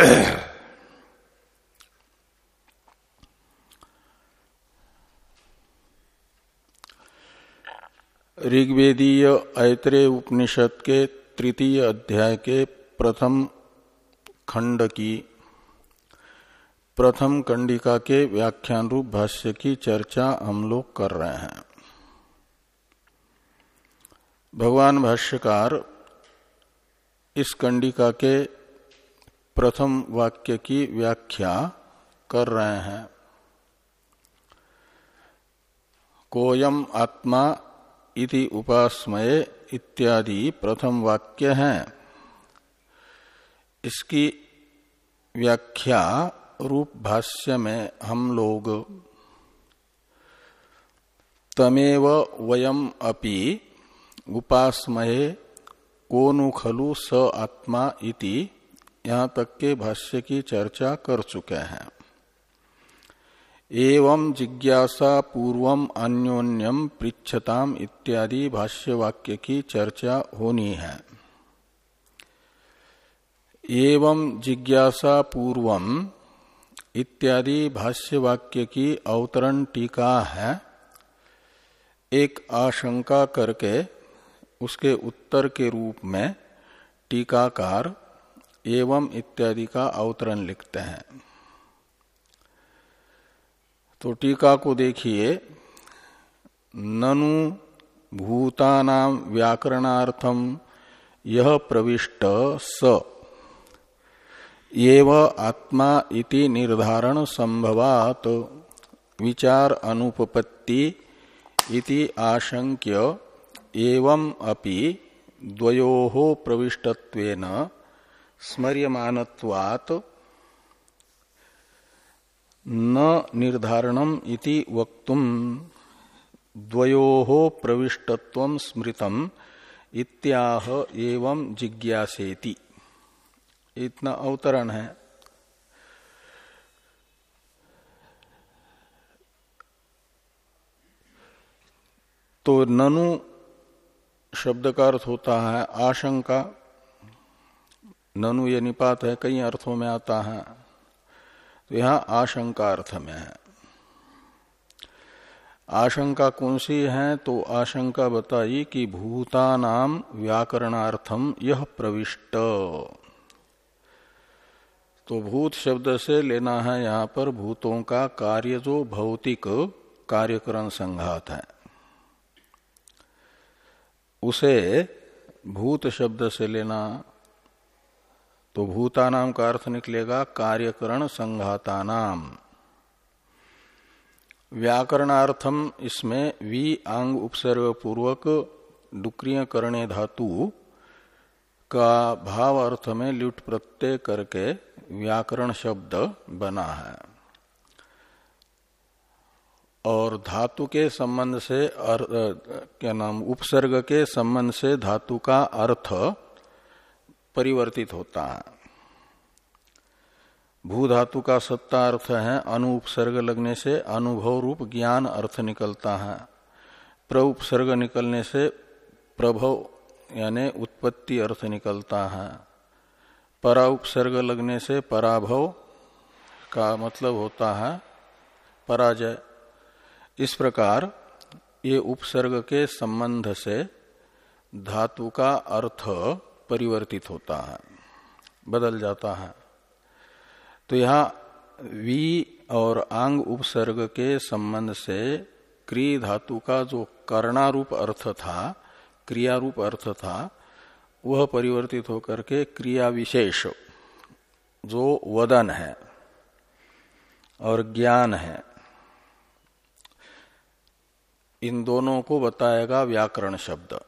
ऋग्वेदीय ऐत्रेय उपनिषद के तृतीय अध्याय के प्रथम खंड की प्रथम कंडिका के व्याख्यान रूप भाष्य की चर्चा हम लोग कर रहे हैं। भगवान भाष्यकार इस कंडिका के प्रथम वाक्य की व्याख्या कर रहे हैं। कोयम आत्मा इति उपासमय इत्यादि प्रथम वाक्य हैं। इसकी व्याख्या रूप भाष्य में हम लोग तमेव वयम अपि उपासमये कोनु खलु स आत्मा इति यहाँ तक के भाष्य की चर्चा कर चुके हैं। एवं जिज्ञासा पूर्वम अन्योन्यम पृछताम इत्यादि भाष्य वाक्य की चर्चा होनी है। एवं जिज्ञासा पूर्वम इत्यादि भाष्य वाक्य की अवतरण टीका है। एक आशंका करके उसके उत्तर के रूप में टीकाकार एवं इत्यादि का अवतरण लिखते हैं। तो टीका को देखिए। ननु भूतानाम व्याकरणार्थम यह प्रविष्ट स। एव आत्मा इति निर्धारण संभवात। विचार अनुपपत्ति इति आशंक्य एवं अपि द्वयोः प्रविष्टत्वेन स्मर्यमानत्वात् न निर्धारणम इति वक्तुम द्वयोः प्रविष्टत्व स्मृतम इत्याह एवं जिज्ञासेति। इतना अवतरण है। तो ननु शब्द का अर्थ होता है आशंका। ननु ये निपात है, कई अर्थों में आता है। तो यहाँ आशंका अर्थ में है। आशंका कौन सी है? तो आशंका बताई कि भूतानाम व्याकरणार्थम यह प्रविष्ट। तो भूत शब्द से लेना है यहाँ पर, भूतों का कार्य जो भौतिक कार्यकरण संघात है। उसे भूत शब्द से लेना तो भूतानाम का अर्थ निकलेगा कार्यकरण संघातानाम। व्याकरणार्थम इसमें वी आंग उपसर्ग पूर्वक डुक्रिय करणे धातु का भाव अर्थ में लुट प्रत्यय करके व्याकरण शब्द बना है। और धातु के संबंध से अर, क्या नाम उपसर्ग के संबंध से धातु का अर्थ परिवर्तित होता है। भू धातु का सत्ता अर्थ है, अनुपसर्ग लगने से अनुभव रूप ज्ञान अर्थ निकलता है। प्रउपसर्ग निकलने से प्रभव यानी उत्पत्ति अर्थ निकलता है। परा उपसर्ग लगने से पराभव का मतलब होता है पराजय। इस प्रकार ये उपसर्ग के संबंध से धातु का अर्थ परिवर्तित होता है, बदल जाता है। तो यहाँ वी और आंग उपसर्ग के संबंध से क्री धातु का जो करणारूप अर्थ था क्रिया रूप अर्थ था, वह परिवर्तित होकर के क्रिया विशेष, जो वदन है और ज्ञान है, इन दोनों को बताएगा व्याकरण शब्द।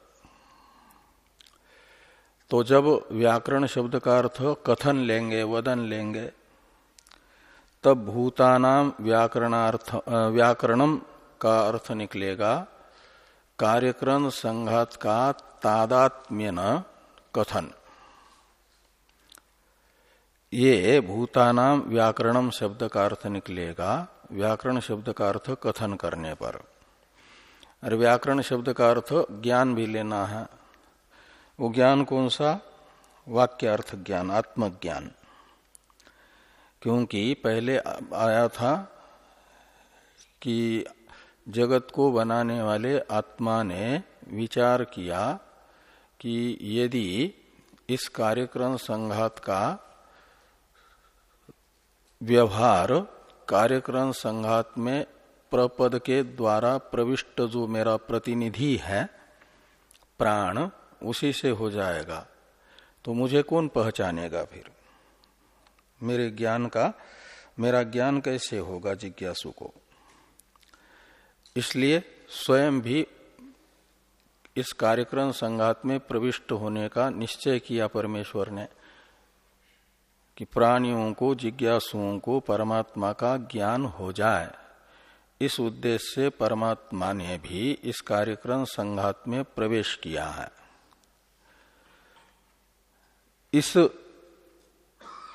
तो जब व्याकरण शब्द का अर्थ कथन लेंगे, वदन लेंगे, तब भूतानाम व्याकरणार्थ व्याकरणम का अर्थ निकलेगा, कार्यक्रम संघात का तादात्म्य न कथन। ये भूतानाम व्याकरणम शब्द का अर्थ निकलेगा, व्याकरण शब्द का अर्थ कथन करने पर। और व्याकरण शब्द का अर्थ ज्ञान भी लेना है। वो ज्ञान कौन सा? वाक्य अर्थ ज्ञान, आत्मज्ञान। क्योंकि पहले आया था कि जगत को बनाने वाले आत्मा ने विचार किया कि यदि इस कार्यक्रम संघात का व्यवहार कार्यक्रम संघात में प्रपद के द्वारा प्रविष्ट जो मेरा प्रतिनिधि है, प्राण उसी से हो जाएगा। तो मुझे कौन पहचानेगा फिर? मेरे ज्ञान का, मेरा ज्ञान कैसे होगा जिज्ञासु को? इसलिए स्वयं भी इस कार्यक्रम संघात में प्रविष्ट होने का निश्चय किया परमेश्वर ने कि प्राणियों को, जिज्ञासुओं को परमात्मा का ज्ञान हो जाए। इस उद्देश्य से परमात्मा ने भी इस कार्यक्रम संघात में प्रवेश किया है। इस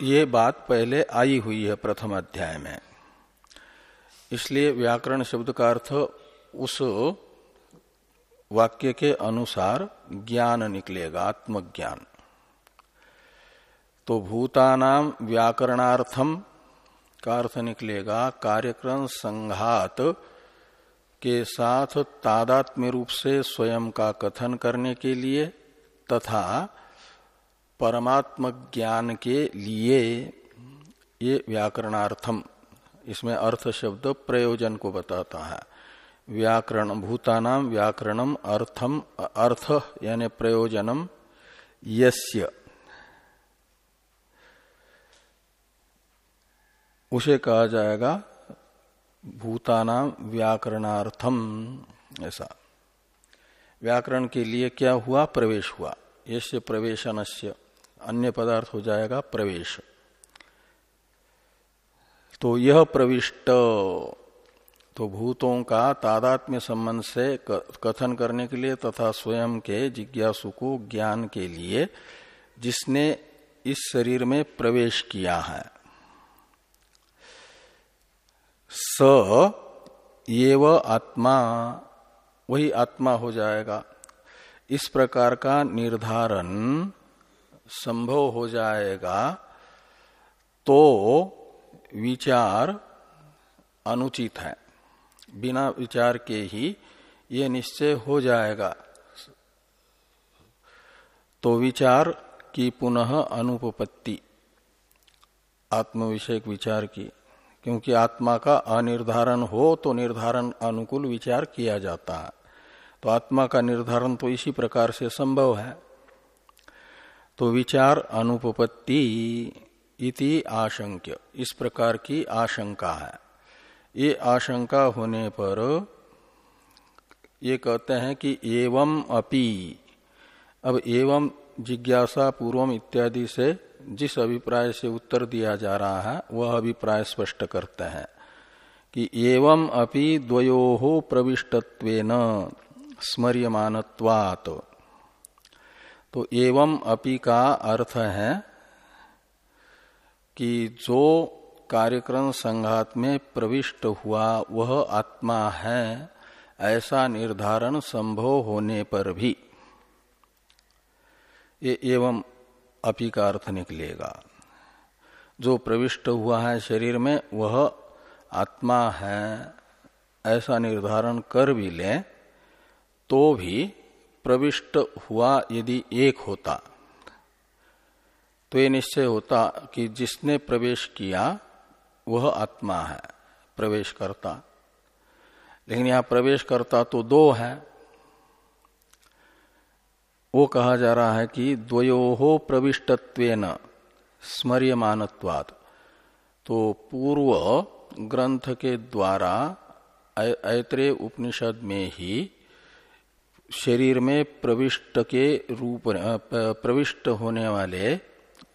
ये बात पहले आई हुई है प्रथम अध्याय में। इसलिए व्याकरण शब्द का अर्थ उस वाक्य के अनुसार ज्ञान निकलेगा, आत्मज्ञान। तो भूतानाम व्याकरणार्थम का अर्थ निकलेगा, कार्यक्रम संघात के साथ तादात्म्य रूप से स्वयं का कथन करने के लिए तथा परमात्म ज्ञान के लिए ये व्याकरणार्थम, इसमें अर्थ शब्द प्रयोजन को बताता है। व्याकरण भूतानाम व्याकरणम अर्थम अर्थ यानी प्रयोजनम यस्य। उसे कहा जाएगा भूतानाम व्याकरणार्थम, ऐसा। व्याकरण के लिए क्या हुआ? प्रवेश हुआ। यश्य प्रवेशनस्य। अन्य पदार्थ हो जाएगा प्रवेश। तो यह प्रविष्ट। तो भूतों का तादात्म्य संबंध से कथन करने के लिए तथा स्वयं के जिज्ञासु को ज्ञान के लिए जिसने इस शरीर में प्रवेश किया है। स ये आत्मा, वही आत्मा हो जाएगा। इस प्रकार का निर्धारण संभव हो जाएगा तो विचार अनुचित है। बिना विचार के ही ये निश्चय हो जाएगा। तो विचार की पुनः अनुपपत्ति आत्म विषयक विचार की, क्योंकि आत्मा का अनिर्धारण हो तो निर्धारण अनुकूल विचार किया जाता है। तो आत्मा का निर्धारण तो इसी प्रकार से संभव है। तो विचार अनुपपत्ति इति आशंक्य। इस प्रकार की आशंका है। ये आशंका होने पर ये कहते हैं कि एवं अपि। अब एवं जिज्ञासा पूर्वम इत्यादि से जिस अभिप्राय से उत्तर दिया जा रहा है, वह अभिप्राय स्पष्ट करते हैं कि एवं अपि द्वयो प्रविष्टत्वेन स्मर्यमानत्वात्। तो एवं अपि का अर्थ है कि जो कार्यक्रम संघात में प्रविष्ट हुआ, वह आत्मा है, ऐसा निर्धारण संभव होने पर भी। ये एवं अपी का अर्थ निकलेगा। जो प्रविष्ट हुआ है शरीर में, वह आत्मा है, ऐसा निर्धारण कर भी ले तो भी प्रविष्ट हुआ यदि एक होता तो ये निश्चय होता कि जिसने प्रवेश किया, वह आत्मा है प्रवेश करता लेकिन यहाँ प्रवेश करता तो दो है। वो कहा जा रहा है कि द्वयो प्रविष्टत्वेन स्मर्यमानत्वात्। तो पूर्व ग्रंथ के द्वारा ऐत्रे उपनिषद में ही शरीर में प्रविष्ट के रूप प्रविष्ट होने वाले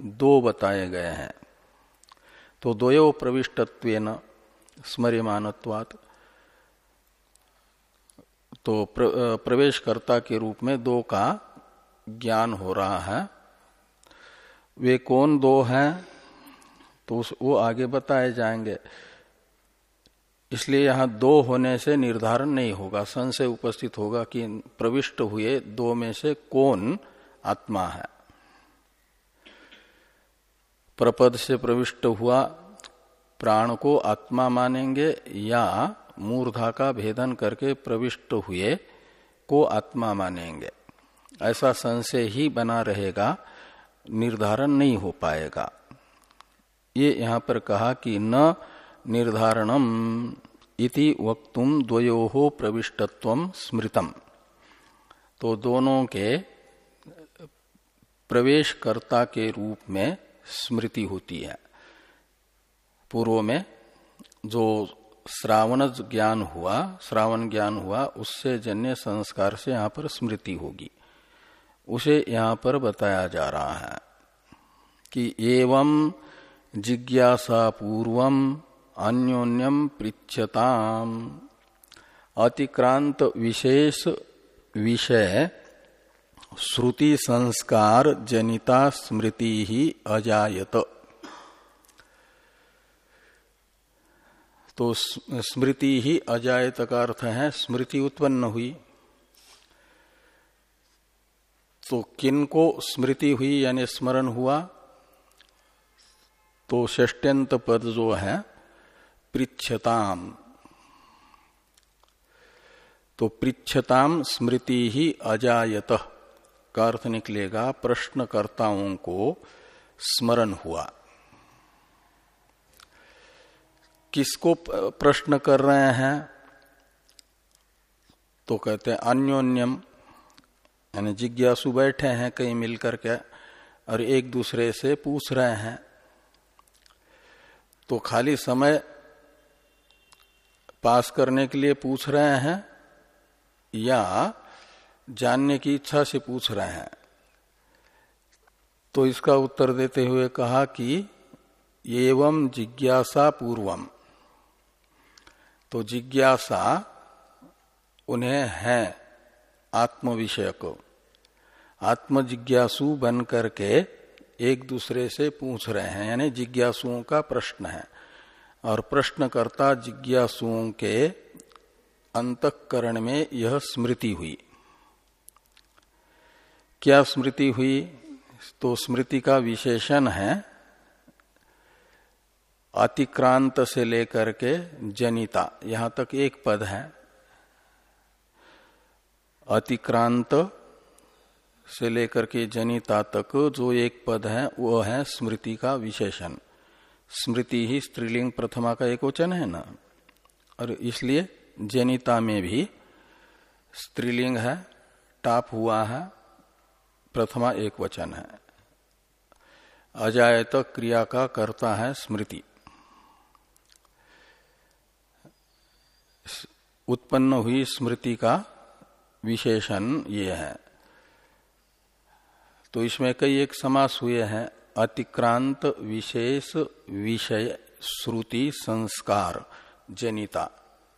दो बताए गए हैं। तो द्वयो प्रविष्टत्व स्मर्यमानत्वात् तो प्र, प्रवेशकर्ता के रूप में दो का ज्ञान हो रहा है। वे कौन दो हैं? तो उस, वो आगे बताए जाएँगे। इसलिए यहाँ दो होने से निर्धारण नहीं होगा। संशय उपस्थित होगा कि प्रविष्ट हुए दो में से कौन आत्मा है। प्रपद से प्रविष्ट हुआ प्राण को आत्मा मानेंगे या मूर्धा का भेदन करके प्रविष्ट हुए को आत्मा मानेंगे। ऐसा संशय ही बना रहेगा, निर्धारण नहीं हो पाएगा। ये यहाँ पर कहा कि न निर्धारणम इति वक्तुम द्वयो प्रविष्टत्व स्मृतम। तो दोनों के प्रवेशकर्ता के रूप में स्मृति होती है। पूर्व में जो श्रावण ज्ञान हुआ, श्रावण ज्ञान हुआ, उससे जन्य संस्कार से यहाँ पर स्मृति होगी। उसे यहाँ पर बताया जा रहा है कि एवं जिज्ञासा पूर्वम अन्योन्यम पृछताम अतिक्रांत विशेष विषय श्रुति संस्कार जनिता स्मृति ही अजायत। तो स्मृति ही अजायत का अर्थ है, स्मृति उत्पन्न हुई। तो किन को स्मृति हुई, यानी स्मरण हुआ? तो षष्ट्यंत पद जो है पृछताम तो पृछताम स्मृति ही अजायत। का अर्थ निकलेगा, प्रश्नकर्ताओं को स्मरण हुआ। किसको प्रश्न कर रहे हैं? तो कहते हैं, अन्योन्यम। यानी जिज्ञासु बैठे हैं कहीं मिलकर के, और एक दूसरे से पूछ रहे हैं। तो खाली समय पास करने के लिए पूछ रहे हैं या जानने की इच्छा से पूछ रहे हैं? तो इसका उत्तर देते हुए कहा कि एवं जिज्ञासा पूर्वम। तो जिज्ञासा उन्हें है आत्म विषय को आत्म जिज्ञासु बन करके एक दूसरे से पूछ रहे हैं, यानी जिज्ञासुओं का प्रश्न है। और प्रश्नकर्ता जिज्ञासुओं के अंतकरण में यह स्मृति हुई। क्या स्मृति हुई? तो स्मृति का विशेषण है अतिक्रांत से लेकर के जनिता। यहाँ तक एक पद है। अतिक्रांत से लेकर के जनिता तक जो एक पद है, वो है स्मृति का विशेषण। स्मृति ही स्त्रीलिंग प्रथमा का एक वचन है ना? और इसलिए जनिता में भी स्त्रीलिंग है, टाप हुआ है, प्रथमा एक वचन है। अजायत क्रिया का करता है स्मृति। उत्पन्न हुई स्मृति का विशेषण ये है। तो इसमें कई एक समास हुए हैं। अतिक्रांत विशेष विषय श्रुति संस्कार जनिता।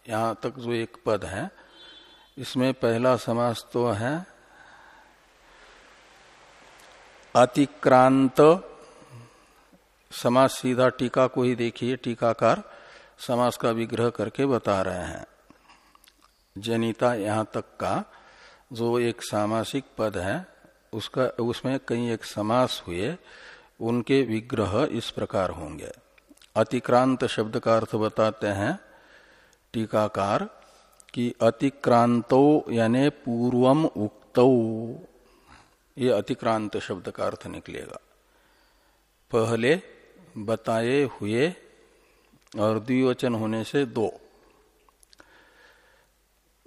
यहाँ तक जो एक पद है, इसमें पहला समास तो है, अतिक्रांत, समास सीधा टीका को ही देखिए, टीकाकार समास का विग्रह करके बता रहे हैं। जनिता यहाँ तक का जो एक सामासिक पद है, उसका, उसमें कई एक समास हुए उनके विग्रह इस प्रकार होंगे। अतिक्रांत शब्द का अर्थ बताते हैं, टीकाकार, कि अतिक्रांतो यानी पूर्वम उक्तौ। ये अतिक्रांत शब्द का अर्थ निकलेगा। पहले बताए हुए और द्विवचन होने से दो।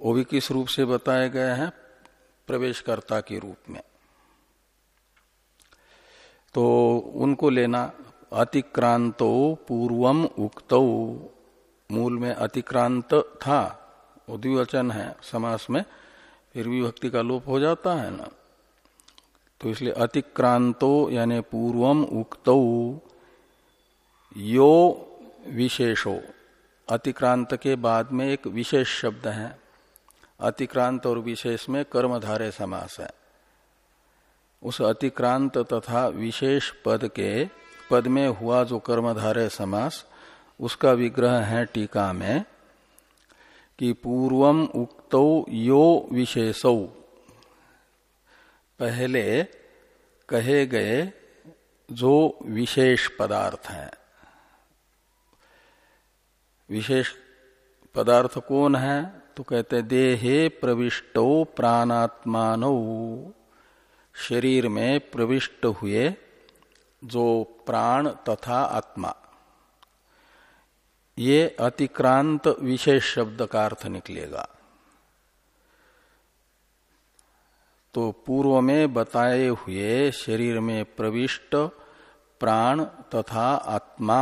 वो भी किस रूप से बताए गए हैं प्रवेशकर्ता के रूप में। तो उनको लेना अतिक्रांतो पूर्वम उक्तो। मूल में अतिक्रांत था। उद्विवचन है समास में। फिर भी भक्ति का लोप हो जाता है ना। तो इसलिए अतिक्रांतो यानी पूर्वम उक्त। यो विशेषो। अतिक्रांत के बाद में एक विशेष शब्द है। अतिक्रांत और विशेष में कर्मधारे समास है। उस अतिक्रांत तथा विशेष पद के पद में हुआ जो कर्मधारे समास, उसका विग्रह है टीका में कि पूर्वम उक्तो यो विशेषौ। पहले कहे गए जो विशेष पदार्थ हैं। विशेष पदार्थ कौन है? तो कहते देहे प्रविष्टो प्राणात्मान। शरीर में प्रविष्ट हुए जो प्राण तथा आत्मा। ये अतिक्रांत विशेष शब्द का अर्थ निकलेगा। तो पूर्व में बताए हुए शरीर में प्रविष्ट प्राण तथा आत्मा,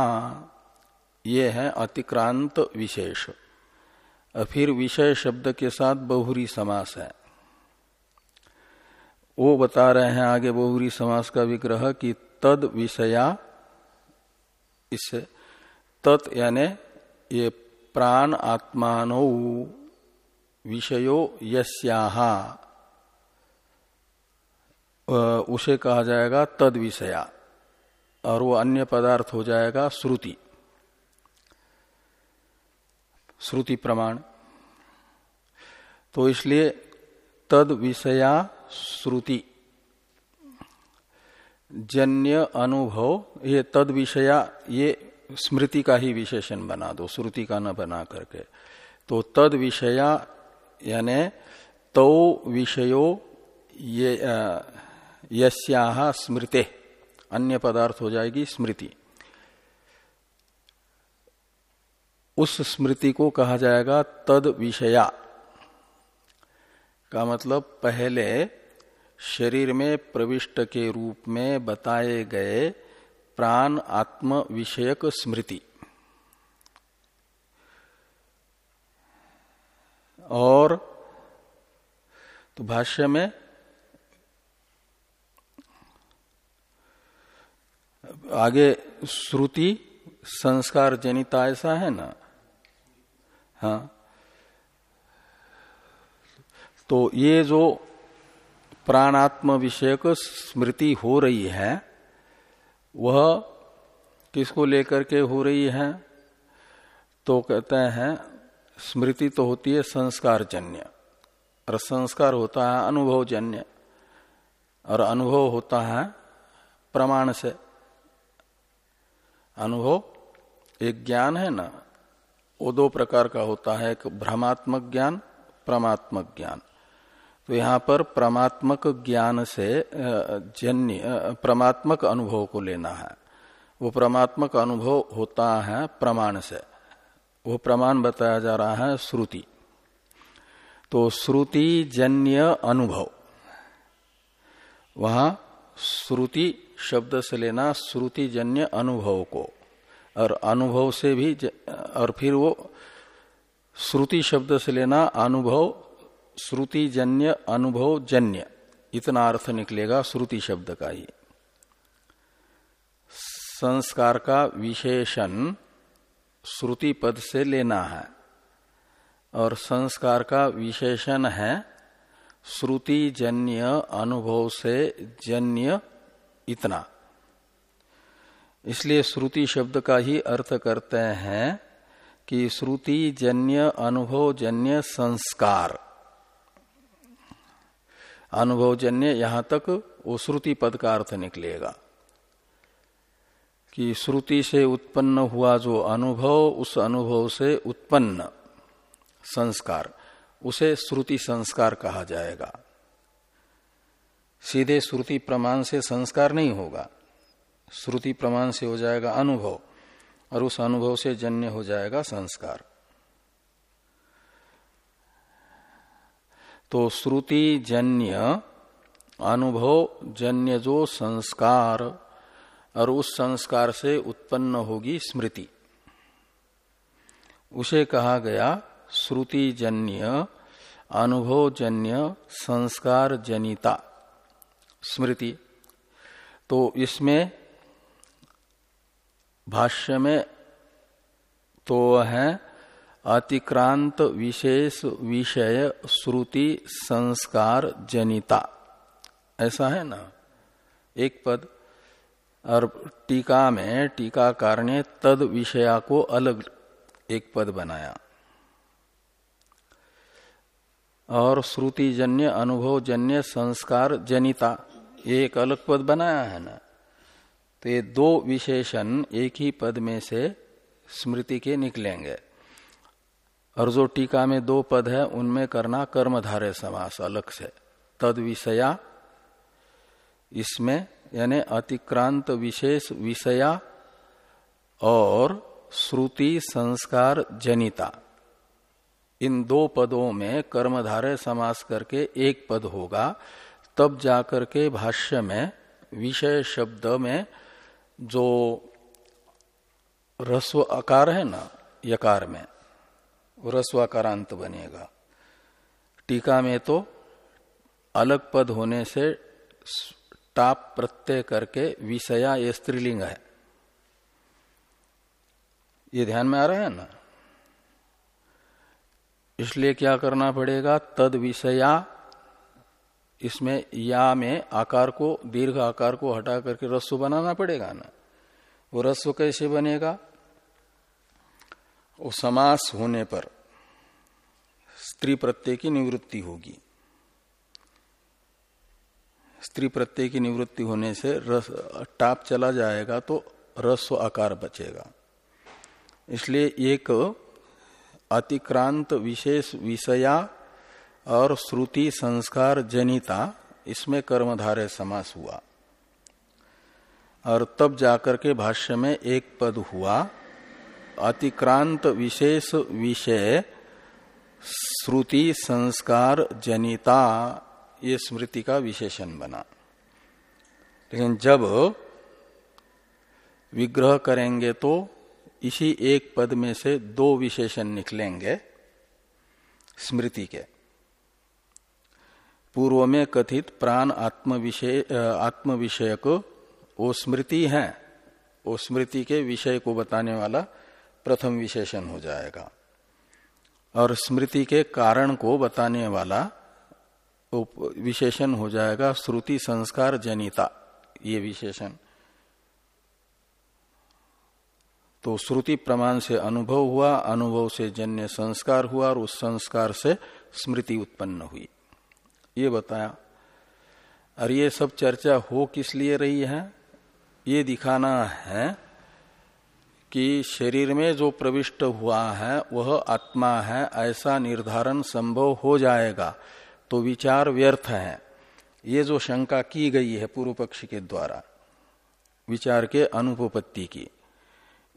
ये है अतिक्रांत विशेष। फिर विषय शब्द के साथ बहुरी समास है। वो बता रहे हैं आगे बहुरी समास का विग्रह कि तद विषया इससे तत् यानी ये प्राण आत्मानो विषयो यस्याहा। उसे कहा जाएगा तद विषया और वो अन्य पदार्थ हो जाएगा श्रुति। श्रुति प्रमाण। तो इसलिए तद विषया श्रुति। जन्य अनुभव, ये तद विषया ये स्मृति का ही विशेषण बना दो, श्रुति का न बना करके। तो तद विषया यानी तो विषयो, ये यस्या स्मृते। अन्य पदार्थ हो जाएगी स्मृति। उस स्मृति को कहा जाएगा तद विषया का मतलब पहले शरीर में प्रविष्ट के रूप में बताए गए प्राण आत्म विषयक स्मृति। और तो भाष्य में आगे श्रुति संस्कार जनिता ऐसा है ना? हाँ। तो ये जो प्राणात्म विषयक स्मृति हो रही है, वह किसको लेकर के हो रही है? तो कहते हैं, स्मृति तो होती है संस्कार जन्य और संस्कार होता है अनुभवजन्य। और अनुभव होता है प्रमाण से। अनुभव एक ज्ञान है ना? वो दो प्रकार का होता है, एक भ्रमात्मक ज्ञान, प्रमात्मक ज्ञान। तो यहाँ पर परमात्मक ज्ञान से जन्य परमात्मक अनुभव को लेना है। वो परमात्मक अनुभव होता है प्रमाण से। वो प्रमाण बताया जा रहा है श्रुति। तो श्रुति जन्य अनुभव। वहाँ श्रुति शब्द से लेना श्रुति जन्य अनुभव को। और अनुभव से भी और फिर वो श्रुति शब्द से लेना अनुभव श्रुति जन्य अनुभव जन्य इतना अर्थ निकलेगा श्रुति शब्द का ही। संस्कार का विशेषण श्रुति पद से लेना है। और संस्कार का विशेषण है श्रुति जन्य अनुभव से जन्य इतना। इसलिए श्रुति शब्द का ही अर्थ करते हैं कि श्रुति जन्य अनुभव जन्य संस्कार। अनुभवजन्य यहाँ तक वो श्रुति पद का अर्थ निकलेगा कि श्रुति से उत्पन्न हुआ जो अनुभव, उस अनुभव से उत्पन्न संस्कार, उसे श्रुति संस्कार कहा जाएगा। सीधे श्रुति प्रमाण से संस्कार नहीं होगा। श्रुति प्रमाण से हो जाएगा अनुभव, और उस अनुभव से जन्य हो जाएगा संस्कार। तो श्रुति जन्य अनुभव जन्य जो संस्कार, और उस संस्कार से उत्पन्न होगी स्मृति। उसे कहा गया श्रुति जन्य अनुभव जन्य संस्कार जनिता स्मृति। तो इसमें भाष्य में तो है अतिक्रांत विशेष विषय श्रुति संस्कार जनिता। ऐसा है ना? एक पद। और टीका में, टीकाकार ने तद विषया को अलग एक पद बनाया। और श्रुति जन्य अनुभव जन्य संस्कार जनिता, एक अलग पद बनाया है ना? तो ये दो विशेषण एक ही पद में से स्मृति के निकलेंगे। और जो टीका में दो पद है, उनमें करना कर्मधारय समास, अलग से। तद विषया इसमें यानी अतिक्रांत विशेष विषया और श्रुति संस्कार जनिता। इन दो पदों में कर्मधारय समास करके एक पद होगा, तब जाकर के भाष्य में, विषय शब्द में जो रस्व आकार है ना, यकार में रस्वाकारांत बनेगा। टीका में तो अलग पद होने से टाप प्रत्यय करके विषया ये स्त्रीलिंग है। ये ध्यान में आ रहा है ना? इसलिए क्या करना पड़ेगा? तद विषया, इसमें या में आकार को, दीर्घ आकार को हटा करके रस्व बनाना पड़ेगा ना? वो रस्व कैसे बनेगा? वो समास होने पर स्त्री प्रत्यय की निवृत्ति होगी। स्त्री प्रत्यय की निवृत्ति होने से रस, टाप चला जाएगा तो रस्व आकार बचेगा। इसलिए एक अतिक्रांत विशेष विषया और श्रुति संस्कार जनिता, इसमें कर्मधारय समास हुआ। और तब जाकर के भाष्य में एक पद हुआ अतिक्रांत विशेष विषय, श्रुति संस्कार जनिता, ये स्मृति का विशेषण बना। लेकिन जब विग्रह करेंगे तो इसी एक पद में से दो विशेषण निकलेंगे स्मृति के। पूर्व में कथित प्राण आत्म विषय आत्म विषयक वो स्मृति है, वो स्मृति के विषय को बताने वाला प्रथम विशेषण हो जाएगा। और स्मृति के कारण को बताने वाला विशेषण हो जाएगा, श्रुति संस्कार जनिता, ये विशेषण। तो श्रुति प्रमाण से अनुभव हुआ, अनुभव से जन्य संस्कार हुआ, और उस संस्कार से स्मृति उत्पन्न हुई। ये बताया। और ये सब चर्चा हो किस लिए रही है? ये दिखाना है कि शरीर में जो प्रविष्ट हुआ है, वह आत्मा है, ऐसा निर्धारण संभव हो जाएगा। तो विचार व्यर्थ है। ये जो शंका की गई है पूर्व पक्ष के द्वारा, विचार के अनुपपत्ति की,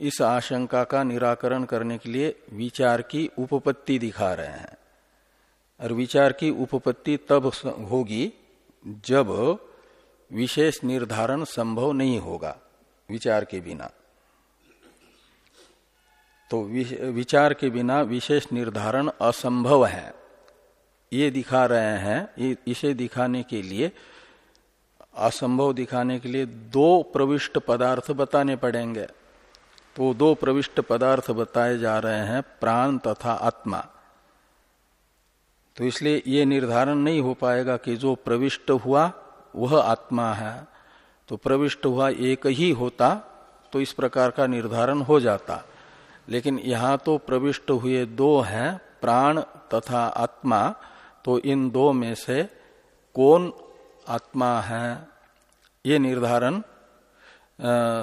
इस आशंका का निराकरण करने के लिए विचार की उपपत्ति दिखा रहे हैं। और विचार की उपपत्ति तब होगी जब विशेष निर्धारण संभव नहीं होगा, विचार के बिना। तो विचार के बिना विशेष निर्धारण असंभव है। ये दिखा रहे हैं इसे दिखाने के लिए, असंभव दिखाने के लिए दो प्रविष्ट पदार्थ बताने पड़ेंगे। तो दो प्रविष्ट पदार्थ बताए जा रहे हैं, प्राण तथा आत्मा। तो इसलिए ये निर्धारण नहीं हो पाएगा कि जो प्रविष्ट हुआ, वह आत्मा है। तो प्रविष्ट हुआ एक ही होता तो इस प्रकार का निर्धारण हो जाता। लेकिन यहाँ तो प्रविष्ट हुए दो हैं, प्राण तथा आत्मा। तो इन दो में से कौन आत्मा है? ये निर्धारण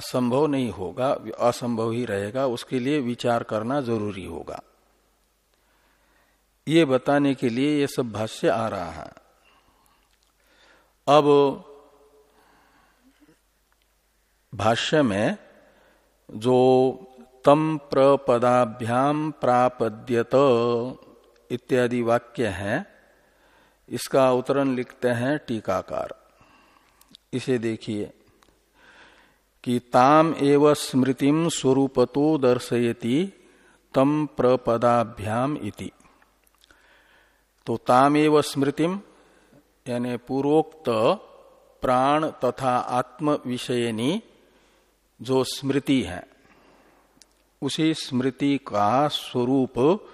संभव नहीं होगा, असंभव ही रहेगा। उसके लिए विचार करना ज़रूरी होगा। ये बताने के लिए ये सब भाष्य आ रहा है। अब भाष्य में जो तम प्रपदाभ्याम प्रापद्यत इत्यादि वाक्य है। इसका उत्तरण लिखते हैं टीकाकार। इसे देखिए कि ताम एव स्मृतिम स्वरूपतो दर्शयति तम प्रपदाभ्याम इति। तो ताम एव स्मृतिम यानी पूर्वोक्त प्राण तथा आत्म विषयनी जो स्मृति है उसी स्मृति का स्वरूप,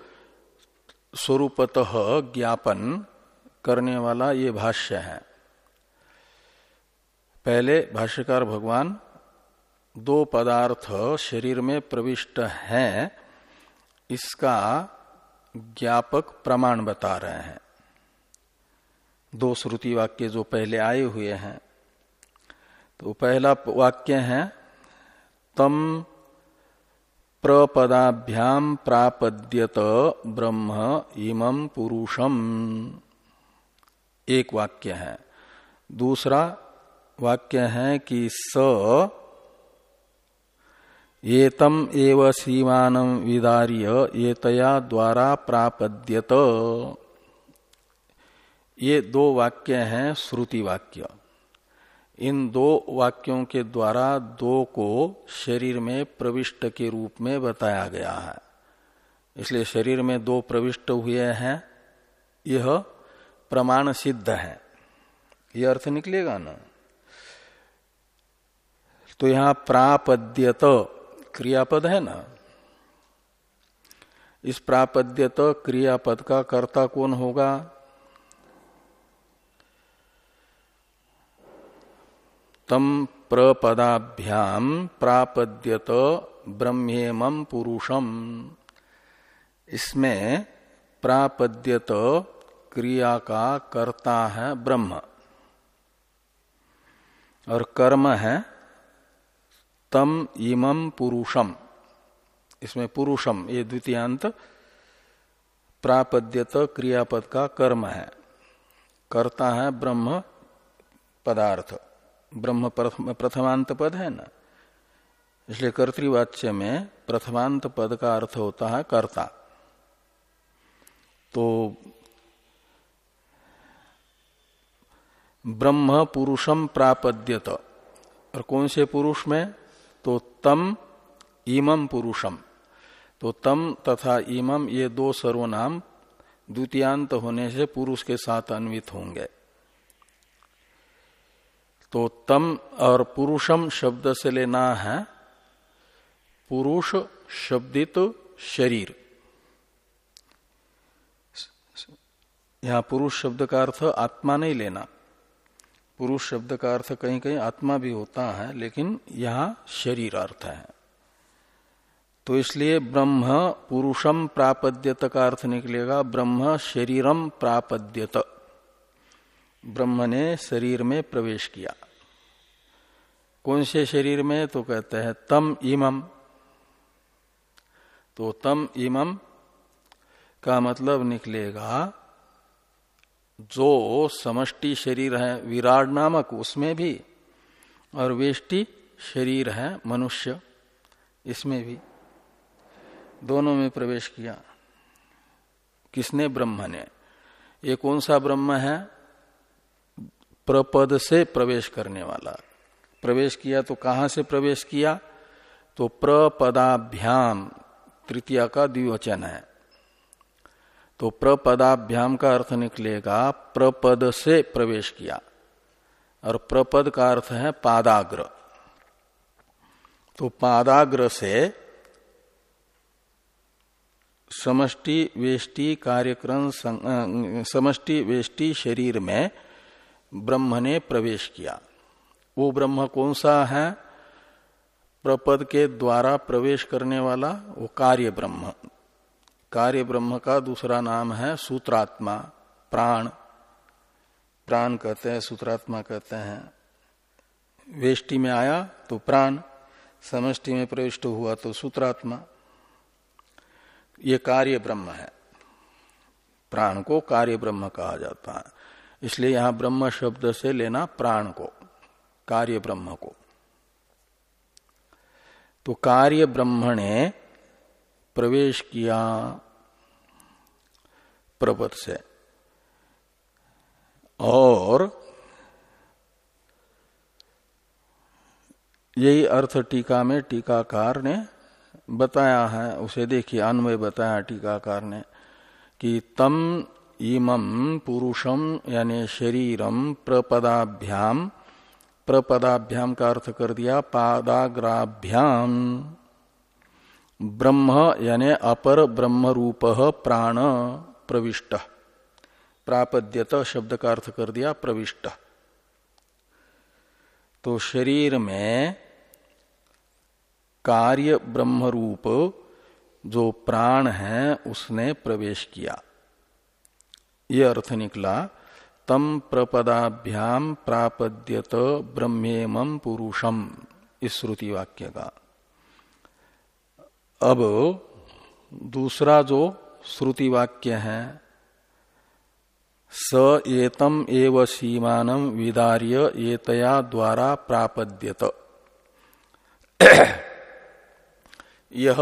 स्वरूपतः ज्ञापन करने वाला ये भाष्य है। पहले भाष्यकार भगवान दो पदार्थ शरीर में प्रविष्ट हैं, इसका ज्ञापक प्रमाण बता रहे हैं। दो श्रुति वाक्य जो पहले आए हुए हैं। तो पहला वाक्य है, तम प्रपदाभ्याम प्रापद्यत ब्रह्म इमं पुरुषम। एक वाक्य है। दूसरा वाक्य है कि स एतम एव सीमान विदार्य एतया द्वारा प्रापद्यत। ये दो वाक्य हैं, श्रुति वाक्य। इन दो वाक्यों के द्वारा दो को शरीर में प्रविष्ट के रूप में बताया गया है। इसलिए शरीर में दो प्रविष्ट हुए हैं। यह प्रमाण सिद्ध है। यह अर्थ निकलेगा ना? तो यहाँ प्रापद्यत क्रियापद है ना? इस प्रापद्यत क्रियापद का कर्ता कौन होगा? तम प्रपदाभ्याम प्रापद्यत ब्रह्मेम पुरुषम। इसमें प्रापद्यत क्रिया का कर्ता है ब्रह्म। और कर्म है तम इमम पुरुषम। इसमें पुरुषम, ये द्वितीयांत, प्रापद्यत क्रियापद का कर्म है। कर्ता है ब्रह्म पदार्थ। ब्रह्म प्रथमांत पद है ना? इसलिए कर्तवाच्य में प्रथमांत पद का अर्थ होता है कर्ता। तो ब्रह्म पुरुषम प्रापद्यत। और कौन से पुरुष में? तो तम इमम पुरुषम। तो तम तथा इमम ये दो सर्वनाम द्वितीयांत होने से पुरुष के साथ अन्वित होंगे। तो तम और पुरुषम शब्द से लेना है। पुरुष शब्दित शरीर। यहाँ पुरुष शब्द का अर्थ आत्मा नहीं लेना। पुरुष शब्द का अर्थ कहीं कहीं आत्मा भी होता है, लेकिन यहाँ शरीर अर्थ है। तो इसलिए ब्रह्म पुरुषम प्रापद्यत का अर्थ निकलेगा, ब्रह्म शरीरम प्रापद्यत। ब्रह्म ने शरीर में प्रवेश किया। कौन से शरीर में? तो कहते हैं, तम इमम। तो तम इमम का मतलब निकलेगा, जो समष्टि शरीर है, विराट नामक उसमें भी, और वेष्टि शरीर है, मनुष्य, इसमें भी। दोनों में प्रवेश किया। किसने? ब्रह्म ने। ये कौन सा ब्रह्म है? प्रपद से प्रवेश करने वाला। प्रवेश किया तो कहाँ से प्रवेश किया? तो प्रपदाभ्याम, तृतीया का द्विवचन है। तो प्रपदाभ्याम का अर्थ निकलेगा, प्रपद से प्रवेश किया। और प्रपद का अर्थ है पादाग्र। तो पादाग्र से समष्टि वेष्टि कार्यक्रम समष्टि वेष्टि शरीर में ब्रह्म ने प्रवेश किया। वो ब्रह्म कौन सा है? प्रपद के द्वारा प्रवेश करने वाला वो कार्य ब्रह्म। कार्य ब्रह्म का दूसरा नाम है सूत्रात्मा, प्राण। प्राण कहते हैं, सूत्रात्मा कहते हैं। वेष्टि में आया तो प्राण, समष्टि में प्रविष्ट हुआ तो सूत्रात्मा। ये कार्य ब्रह्म है। प्राण को कार्य ब्रह्म कहा जाता है। इसलिए यहाँ ब्रह्म शब्द से लेना प्राण को, कार्य ब्रह्म को। तो कार्य ब्रह्म ने प्रवेश किया प्रपद से। और यही अर्थ टीका में टीकाकार ने बताया है, उसे देखिए, अन्वय बताया टीकाकार ने कि तम इमं पुरुषम यानी शरीरम प्रपदाभ्याम प्रपदाभ्याम का अर्थ कर दिया पादाग्राभ्याम ब्रह्म, यानी अपर ब्रह्म रूप प्राण, प्रविष्ट। प्रापद्यत शब्द का अर्थ कर दिया, प्रविष्ट। तो शरीर में कार्य ब्रह्म रूप जो प्राण है, उसने प्रवेश किया। ये अर्थ निकला, तम प्रपदाभ्याम प्रापद्यत ब्रह्मेम पुरुषम, इस श्रुति वाक्य का। अब दूसरा जो श्रुति वाक्य है, स एतम एव सीमानम विदार्य एतया द्वारा प्रापद्यत। यह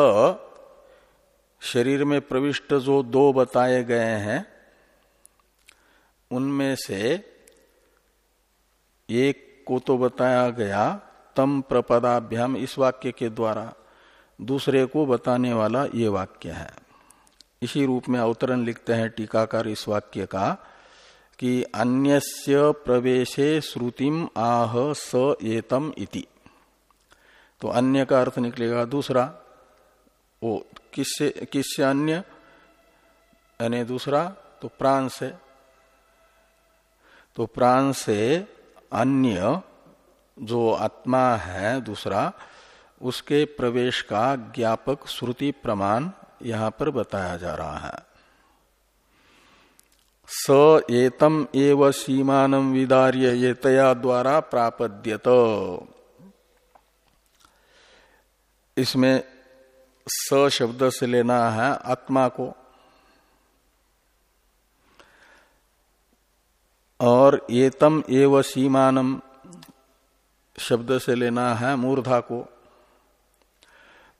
शरीर में प्रविष्ट जो दो बताए गए हैं उनमें से एक को तो बताया गया, तम प्रपदाभ्याम इस वाक्य के द्वारा। दूसरे को बताने वाला ये वाक्य है। इसी रूप में अवतरण लिखते हैं टीकाकार इस वाक्य का कि अन्यस्य प्रवेशे श्रुतिम आह स एतम इति। तो अन्य का अर्थ निकलेगा दूसरा। वो किससे किससे अन्य? यानी दूसरा तो प्राण से। तो प्राण से अन्य जो आत्मा है, दूसरा, उसके प्रवेश का ज्ञापक श्रुति प्रमाण यहाँ पर बताया जा रहा है। स एतम एव सीमान विदार्य ये तया द्वारा प्रापद्यत। इसमें स शब्द से लेना है आत्मा को। और एतम एव सीमानम शब्द से लेना है मूर्धा को।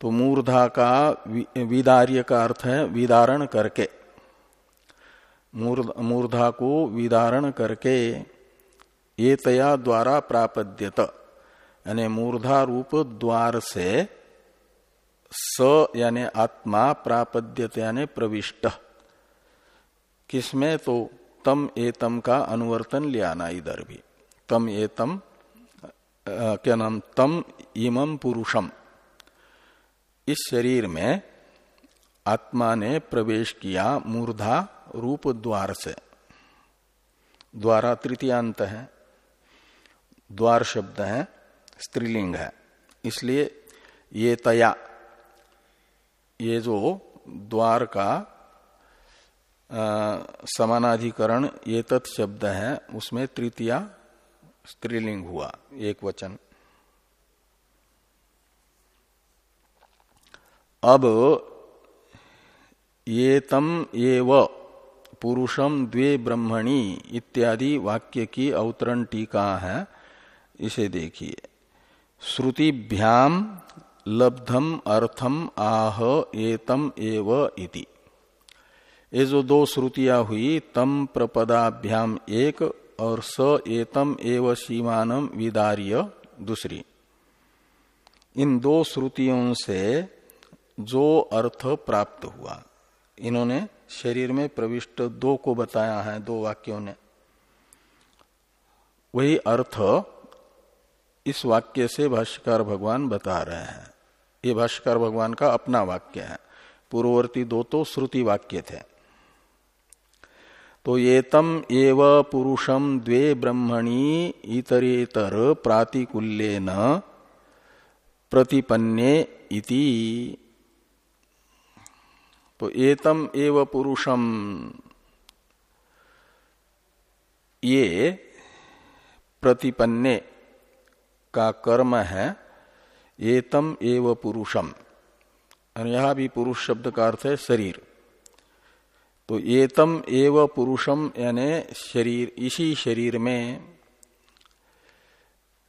तो मूर्धा का विदार्य का अर्थ है विदारण करके। मूर्धा को विदारण करके ये तया द्वारा प्रापद्यत। यानी मूर्धा रूप द्वार से स यानी आत्मा प्रापद्यत यानी प्रविष्ट। किसमें तो तम एतम का अनुवर्तन ले आना इधर भी। तम एतम क्या नाम? तम इमम पुरुषम। इस शरीर में आत्मा ने प्रवेश किया मूर्धा रूप द्वार से। द्वारा तृतीयांत है। द्वार शब्द है, स्त्रीलिंग है। इसलिए ये तया, ये जो द्वार का समानाधिकरण, ये तत् शब्द है, उसमें तृतीया स्त्रीलिंग हुआ, एक वचन। अब ये तम एव पुरुषम द्वे ब्रह्मणी इत्यादि वाक्य की अवतरण टीका है, इसे देखिए। श्रुतिभ्याम लब्धम अर्थम आह एतम एव इति। ये जो दो श्रुतियाँ हुई, तम प्रपदाभ्याम एक और स एतम एव सीमानम विदार्य दूसरी। इन दो श्रुतियों से जो अर्थ प्राप्त हुआ। इन्होंने शरीर में प्रविष्ट दो को बताया है, दो वाक्यों ने। वही अर्थ इस वाक्य से भाष्यकार भगवान बता रहे हैं। ये भाष्यकार भगवान का अपना वाक्य है। पूर्ववर्ती दो तो श्रुति वाक्य थे। तो ये तम एव पुरुषम द्वे ब्रह्मणी इतरेतर प्रातिकूल्य न प्रतिपन्ने इति। तो एतम एव पुरुषम। ये प्रतिपन्ने का कर्म है एतम एव पुरुषम। यहाँ भी पुरुष शब्द का अर्थ है शरीर। तो एतम एव पुरुषम यानी शरीर, इसी शरीर में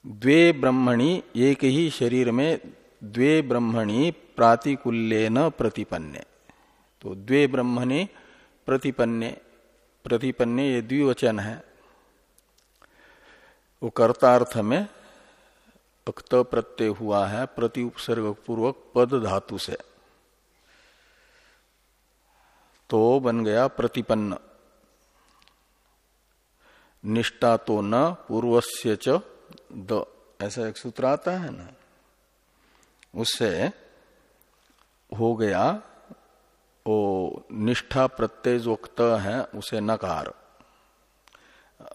द्वे ब्रह्मणी, एक ही शरीर में द्वे ब्रह्मणी प्रातिकूल्य न प्रतिपन्ने। तो द्वे ब्रह्मणे प्रतिपन्ने प्रतिपन्ने ये द्विवचन है। वो कर्तार्थ में अक्त प्रत्यय हुआ है प्रति उपसर्ग पूर्वक पद धातु से। तो बन गया प्रतिपन्न। निष्ठा तो न, पूर्वस्य च द। ऐसा एक सूत्र आता है ना? उससे हो गया वो निष्ठा प्रत्यय जो है, उसे नकार।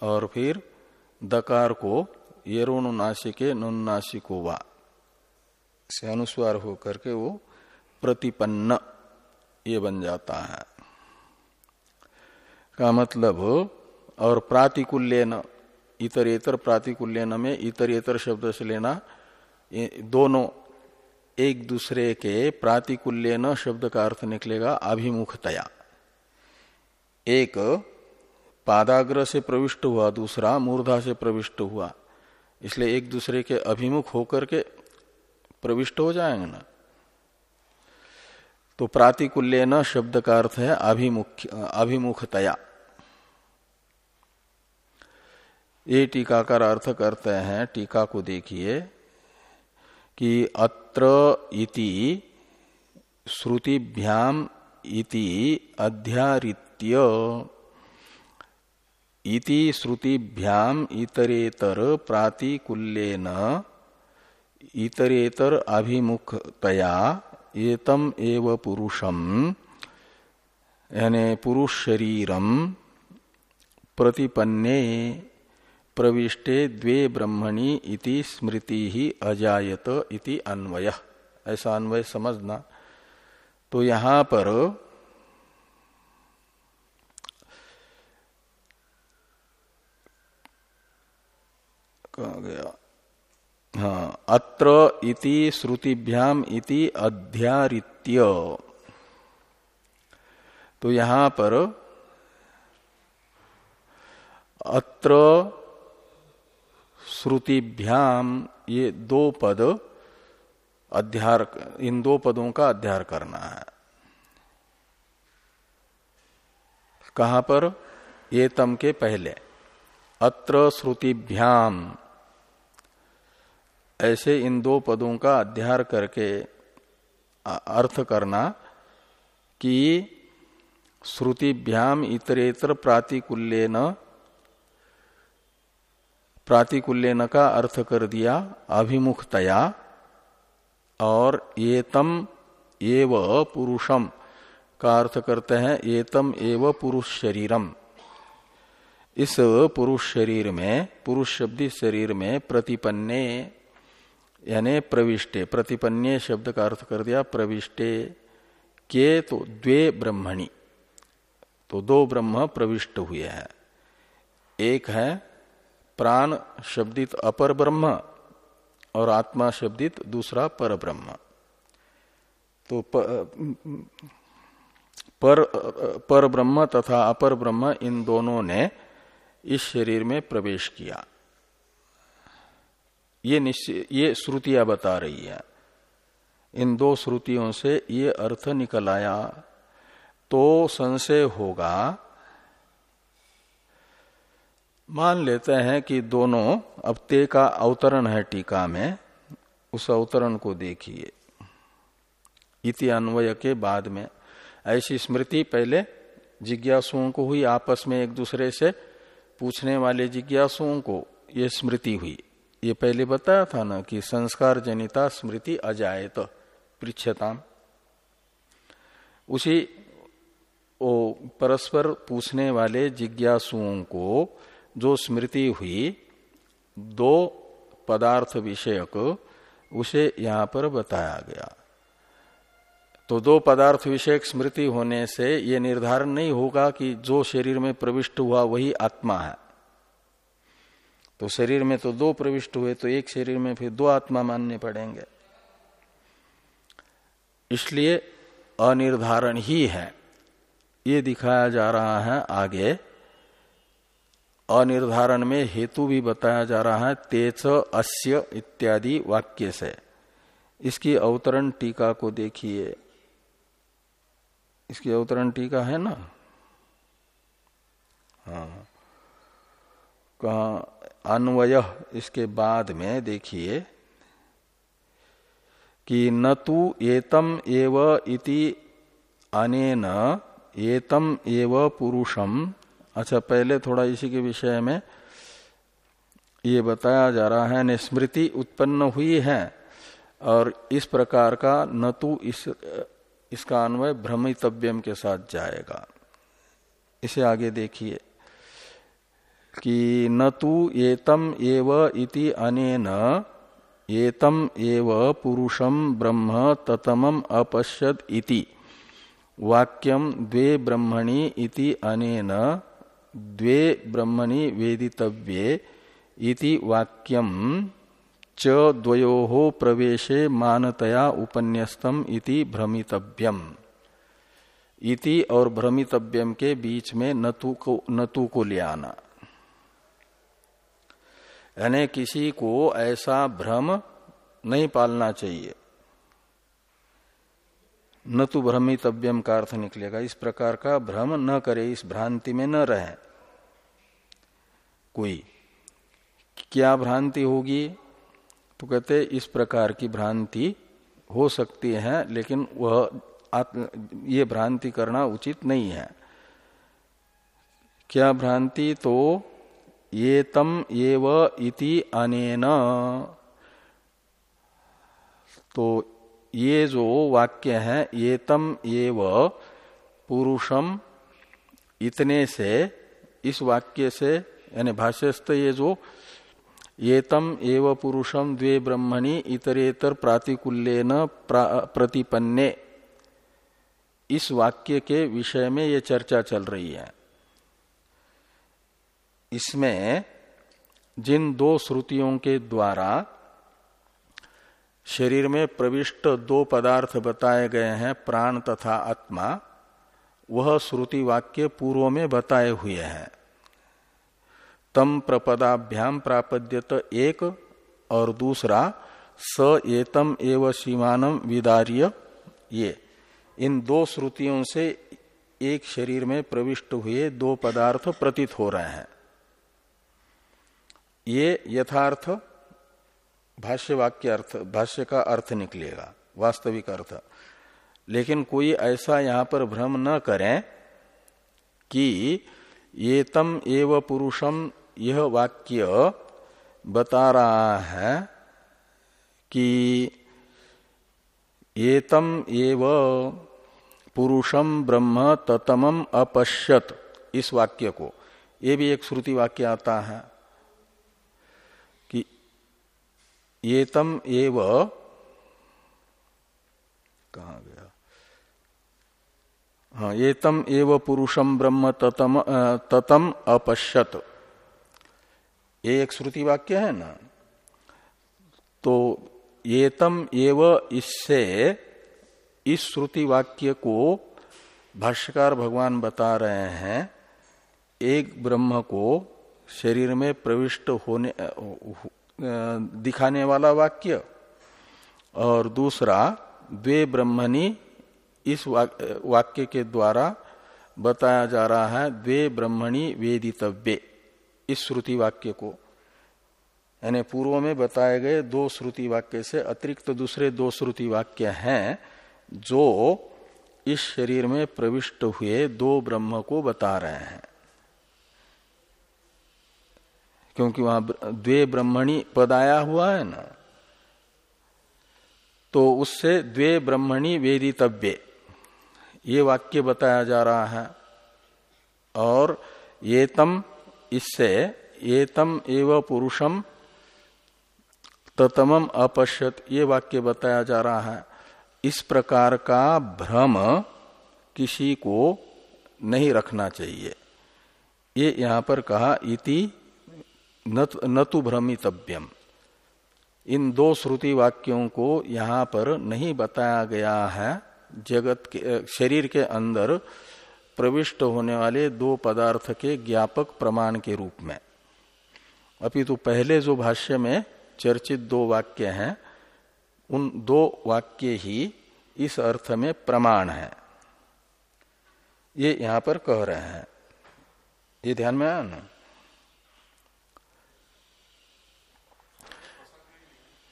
और फिर दकार को ये नुनाशिके नुनाशिको वा। से अनुस्वार होकर के वो प्रतिपन्न ये बन जाता है। का मतलब और प्रातिकूल्य न इतरेतर प्रातिकूल्य न में इतरेतर शब्द से लेना दोनों एक दूसरे के प्रातिकूल्य न शब्द का अर्थ निकलेगा अभिमुखतया। एक, पादाग्र से प्रविष्ट हुआ, दूसरा मूर्धा से प्रविष्ट हुआ। इसलिए एक दूसरे के अभिमुख होकर के प्रविष्ट हो जाएँगे ना। तो प्रातिकूल्य न शब्द का अर्थ है अभिमुख अभिमुखतया। ये टीकाकार अर्थ करते हैं, टीका को देखिए, कि अत्र इति श्रुतिभ्याम इति अध्यारित्य। इति श्रुतिभ्याम इतरेतर प्रातिकूल्येन, इतरेतर अभिमुखतया, एतम एव पुरुषम, यानी पुरुष शरीरम प्रतिपन्ने। प्रविष्टे द्वे ब्रह्मणि इति स्मृति ही अजायत इति अन्वय। ऐसा अन्वय समझना। तो यहाँ पर गया? हाँ अत्र इति श्रुतिभ्याम इति अध्यारित्य। तो यहाँ पर अत्र श्रुतिभ्याम ये दो पद अध्यार, इन दो पदों का अध्यार करना है। कहा पर? ये तम के पहले। अत्र श्रुतिभ्याम। ऐसे इन दो पदों का अध्यार करके अर्थ करना कि श्रुतिभ्याम इतरेतर प्रातिकूल्य न का अर्थ कर दिया, अभिमुखतया, और येतम एव पुरुषम का अर्थ करते हैं येतम एव पुरुष शरीरम। इस पुरुष शरीर में, पुरुष शब्दी शरीर में प्रतिपन्ने, यानी प्रविष्टे, प्रतिपन्ने शब्द का अर्थ कर दिया, प्रविष्टे, के तो द्वे ब्रह्मणि तो दो ब्रह्म प्रविष्ट हुए हैं। एक है प्राण शब्दित अपर ब्रह्म और आत्मा शब्दित दूसरा पर ब्रह्म। तो पर पर ब्रह्म तथा अपर ब्रह्म इन दोनों ने इस शरीर में प्रवेश किया। ये ये श्रुतियाँ बता रही है। इन दो श्रुतियों से ये अर्थ निकल आया तो संशय होगा मान लेते हैं कि दोनों, अब ते का अवतरण है टीका में, उस अवतरण को देखिए। इति अन्वय के बाद में, ऐसी स्मृति पहले जिज्ञासुओं को हुई, आपस में एक दूसरे से पूछने वाले जिज्ञासुओं को ये स्मृति हुई। ये पहले बताया था ना कि संस्कार जनिता स्मृति अजायत पृछताम उसी वो परस्पर पूछने वाले जिज्ञासुओं को जो स्मृति हुई, दो पदार्थ विषयक, उसे यहाँ पर बताया गया। तो दो पदार्थ विषयक स्मृति होने से यह निर्धारण नहीं होगा कि जो शरीर में प्रविष्ट हुआ वही आत्मा है। तो शरीर में तो दो प्रविष्ट हुए तो एक शरीर में फिर दो आत्मा मानने पड़ेंगे। इसलिए अनिर्धारण ही है। ये दिखाया जा रहा है आगे। अनिर्धारण में हेतु भी बताया जा रहा है तेज अस्य इत्यादि वाक्य से। इसकी अवतरण टीका को देखिए। इसकी अवतरण टीका है ना? हाँ। कहा, अन्वय, इसके बाद में देखिए कि न तो एतम एव इति अनेन, एतम एव पुरुषम अच्छा पहले थोड़ा इसी के विषय में ये बताया जा रहा है स्मृति उत्पन्न हुई है और इस प्रकार का न तो इस, इसका अन्वय भ्रमितव्यम के साथ जाएगा। इसे आगे देखिए कि न तो एतम एव इति अनेन, एतम एव पुरुषम ब्रह्म ततमम अपश्यद इति। वाक्यम द्वे ब्रह्मणि इति अनेन द्वे ब्रह्मणि वेदितव्ये इति वाक्यम च द्वयो प्रवेशे मानतया उपन्यस्तम इति भ्रमितव्यम। इति और भ्रमितव्यम के बीच में नतु को नतु को ले आना। यानी किसी को ऐसा भ्रम नहीं पालना चाहिए। न तो भ्रमितव्यम का अर्थ निकलेगा। इस प्रकार का भ्रम न करे, इस भ्रांति में न रहे। कोई क्या भ्रांति होगी? तो कहते, इस प्रकार की भ्रांति हो सकती है, लेकिन वह ये भ्रांति करना उचित नहीं है। क्या भ्रांति तो ये तम एव इति अनेन। तो ये जो वाक्य है, ये तम एव पुरुषम, इतने से, इस वाक्य से यानी भाष्यस्थ ये जो ये तम एव पुरुषम द्वे ब्रह्मणि इतरेतर प्रातिकूल्य प्रतिपन्ने। इस वाक्य के विषय में ये चर्चा चल रही है। इसमें जिन दो श्रुतियों के द्वारा शरीर में प्रविष्ट दो पदार्थ बताए गए हैं, प्राण तथा आत्मा, वह श्रुति वाक्य पूर्व में बताए हुए हैं। तम प्रपदाभ्याम प्रापद्यत एक और दूसरा स एतम एव सीमानम विदार्य। ये। इन दो श्रुतियों से एक शरीर में प्रविष्ट हुए दो पदार्थ प्रतीत हो रहे हैं। ये यथार्थ भाष्य वाक्य अर्थ भाष्य का अर्थ निकलेगा, वास्तविक अर्थ। लेकिन कोई ऐसा यहाँ पर भ्रम न करें कि ये तम एव पुरुषम यह वाक्य बता रहा है कि एतम एव पुरुषम ब्रह्म ततमम अपश्यत। इस वाक्य को। ये भी एक श्रुति वाक्य आता है कि ये तम एव कहा गया? हाँ ये तम एव पुरुषम ब्रह्म ततम ततम अपश्यत। ये एक श्रुति वाक्य है ना? तो ये तम एव इससे इस श्रुति वाक्य को भाष्यकार भगवान बता रहे हैं, एक ब्रह्म को शरीर में प्रविष्ट होने दिखाने वाला वाक्य, और दूसरा, द्वे ब्रह्मणी इस वाक्य के द्वारा बताया जा रहा है, द्वे ब्रह्मणी वेदितव्य। इस श्रुति वाक्य को। यानी पूर्व में बताए गए दो श्रुति वाक्य से अतिरिक्त दूसरे दो श्रुति वाक्य हैं, जो इस शरीर में प्रविष्ट हुए दो ब्रह्म को बता रहे हैं। क्योंकि वहाँ द्वे ब्रह्मणी पद आया हुआ है ना? तो उससे द्वे ब्रह्मणी वेदितव्य। ये वाक्य बताया जा रहा है। और ये तम इससे ये तम एव पुरुषम ततमम अपश्यत, ये वाक्य बताया जा रहा है। इस प्रकार का भ्रम किसी को नहीं रखना चाहिए। ये यहाँ पर कहा, इति न तो भ्रमितव्यम। इन दो श्रुति वाक्यों को यहाँ पर नहीं बताया गया है। जगत के, शरीर के अंदर प्रविष्ट होने वाले दो पदार्थ के ज्ञापक प्रमाण के रूप में। अभी तो पहले जो भाष्य में चर्चित दो वाक्य हैं, उन दो वाक्य ही इस अर्थ में प्रमाण है। ये यहाँ पर कह रहे हैं। ये ध्यान में आया ना?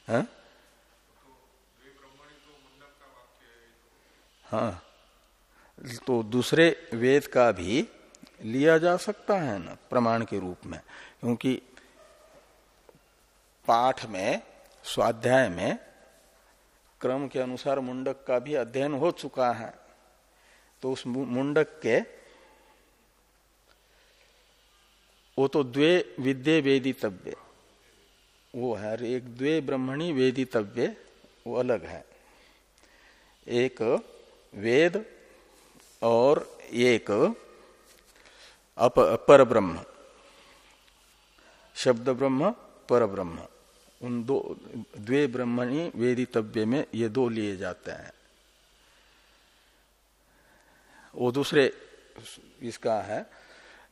है? हाँ। तो दूसरे वेद का भी लिया जा सकता है ना, प्रमाण के रूप में। क्योंकि पाठ में, स्वाध्याय में, क्रम के अनुसार मुंडक का भी अध्ययन हो चुका है। तो उस मुंडक के, वो तो द्वे विद्य वेदितव्य। वो है एक द्वे ब्रह्मणी वेदितव्य, वो अलग है। एक वेद और एक अप, पर ब्रह्म शब्द ब्रह्म पर ब्रह्म उन दो द्वे ब्रह्मणी वेदितव्य में ये दो लिए जाते हैं। वो दूसरे इसका है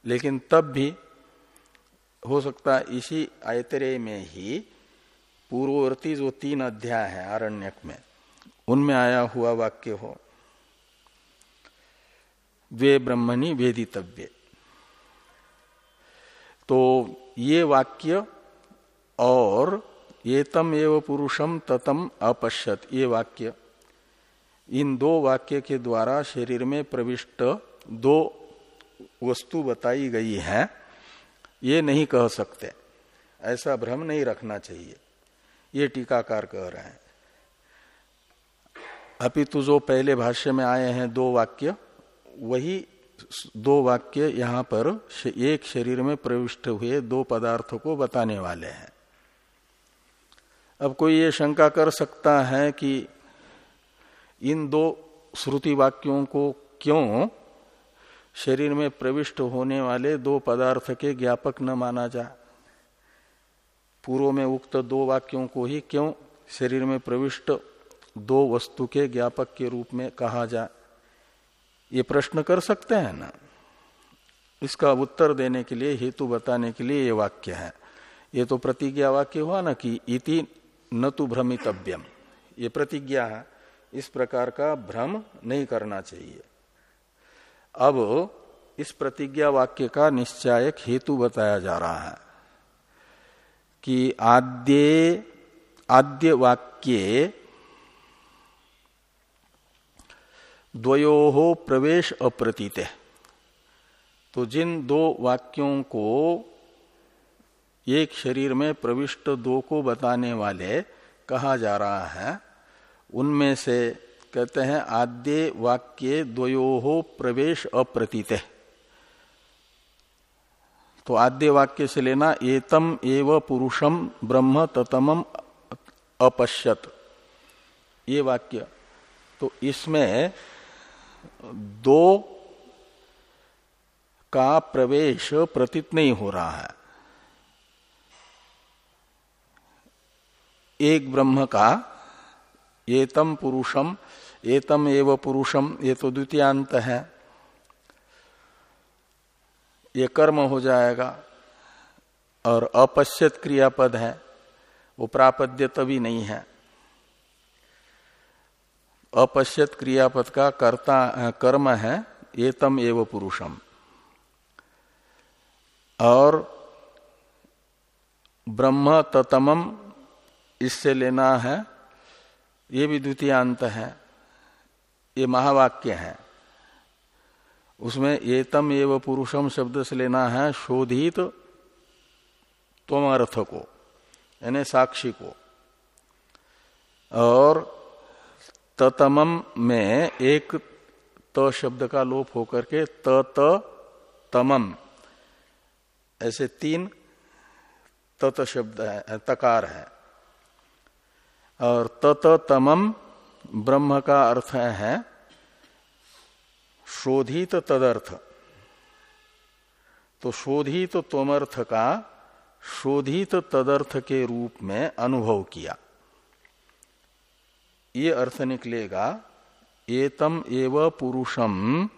लेकिन तब भी हो सकता है इसी आयतरे में ही पूर्ववर्ती जो तीन अध्याय है आरण्यक में उनमें आया हुआ वाक्य हो। वे ब्रह्मणी वेदितव्य। तो ये वाक्य और ये तम एव पुरुषम ततम अपश्यत। ये वाक्य, इन दो वाक्य के द्वारा शरीर में प्रविष्ट दो वस्तु बताई गई है, ये नहीं कह सकते। ऐसा भ्रम नहीं रखना चाहिए। ये टीकाकार कह रहे हैं। अपितु जो पहले भाष्य में आए हैं दो वाक्य वही दो वाक्य यहाँ पर एक शरीर में प्रविष्ट हुए दो पदार्थों को बताने वाले हैं। अब कोई ये शंका कर सकता है कि इन दो श्रुति वाक्यों को क्यों शरीर में प्रविष्ट होने वाले दो पदार्थ के ज्ञापक न माना जाए पूर्व में उक्त दो वाक्यों को ही क्यों शरीर में प्रविष्ट दो वस्तु के ज्ञापक के रूप में कहा जाए ये प्रश्न कर सकते हैं ना? इसका उत्तर देने के लिए, हेतु बताने के लिए ये वाक्य है। ये तो प्रतिज्ञा वाक्य हुआ ना कि इति न तो भ्रमितव्यम। ये प्रतिज्ञा है, इस प्रकार का भ्रम नहीं करना चाहिए। अब इस प्रतिज्ञा वाक्य का निश्चायक हेतु बताया जा रहा है कि आद्य आद्य वाक्य द्वयो हो प्रवेश अप्रतीत तो जिन दो वाक्यों को एक शरीर में प्रविष्ट दो को बताने वाले कहा जा रहा है, उनमें से कहते हैं, आद्य वाक्य द्वयो हो प्रवेश अप्रतीत तो आद्य वाक्य से लेना, एतम एव पुरुषम ब्रह्म ततम अपश्यत। ये वाक्य। तो इसमें दो का प्रवेश प्रतीत नहीं हो रहा है। एक ब्रह्म का, एतम पुरुषम, एतम एव पुरुषम, ये तो द्वितीयांत है। ये कर्म हो जाएगा और अपश्यत क्रियापद है, वो प्रापद्य तभी नहीं है। अपश्यत क्रियापद का कर्ता कर्म है, एतम एव पुरुषम। और ब्रह्म ततमम इससे लेना है, ये भी द्वितीयांत है, ये महावाक्य है। उसमें एतम एव पुरुषम शब्द से लेना है, शोधित त्वमर्थ को यानी साक्षी को। और ततमम में एक त शब्द का लोप होकर के त त तमम ऐसे तीन तत शब्द है तकार है। और तत तमम ब्रह्म का अर्थ है शोधित तदर्थ। तो शोधित तमर्थ का शोधित तदर्थ के रूप में अनुभव किया। ये अर्थ निकलेगा, एतम एव पुरुषम